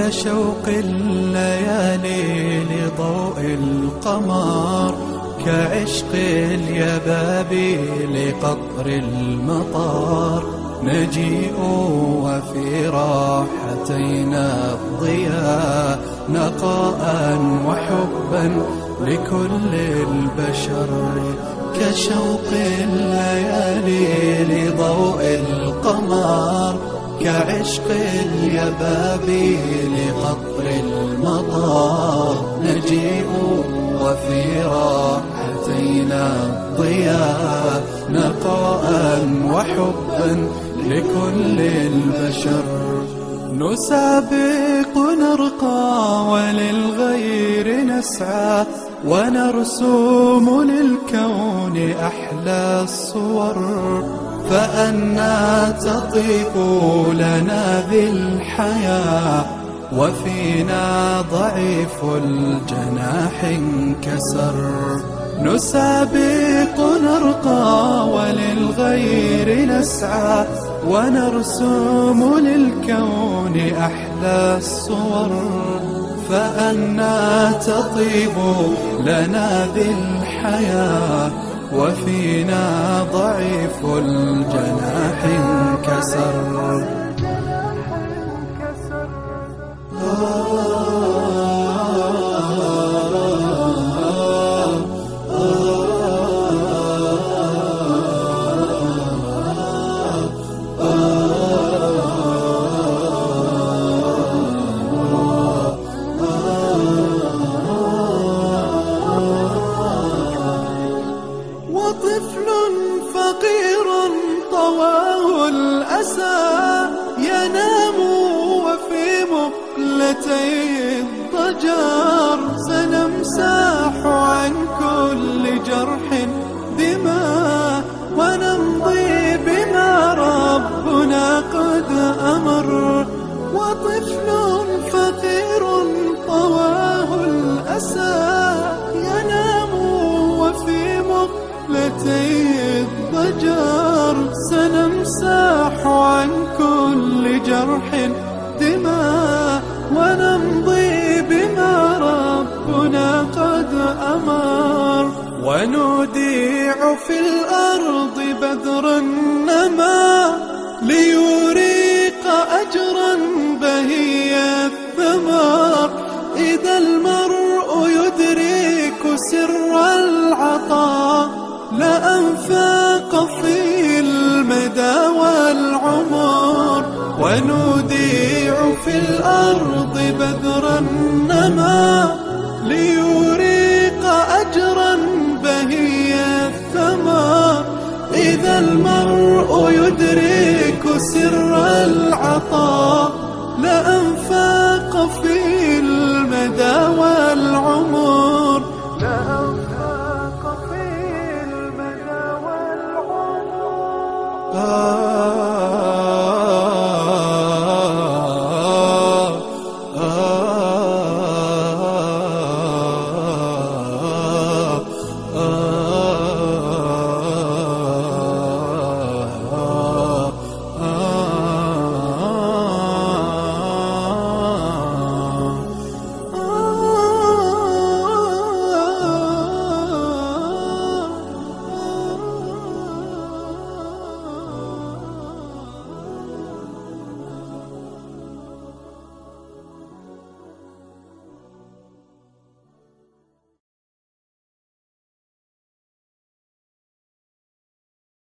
كشوق الليالي لضوء القمر كعشق اليبابي لقطر المطار. نجيء وفي راحتينا الضياء نقاء وحبا لكل البشر. كشوق الليالي لضوء القمر كعشق اليبابي لقطر المطار نجيء وفي راحتينا ضياء نقاء وحبا لكل البشر. نسابق نرقى وللغير نسعى. ونرسوم للكون أحلى الصور فأنا تطيب لنا ذي الحياة وفينا ضعيف الجناح انكسر. نسابق نرقى وللغير نسعى ونرسم للكون أحلى الصور. فأنا تطيب لنا ذي الحياة وفينا ضعيف الجناح انكسر. وطفل فقير طواه الأسى ينام وفي مقلتي الضجر سنمسح عن كل جرح دماء. ونوديع في الأرض بدر النما ليريق أجرا بهي الثمر إذا المرء يدرك سر العطاء لأنفاق في المدى والعمر. ونوديع في الأرض بدر النما ليريق إذا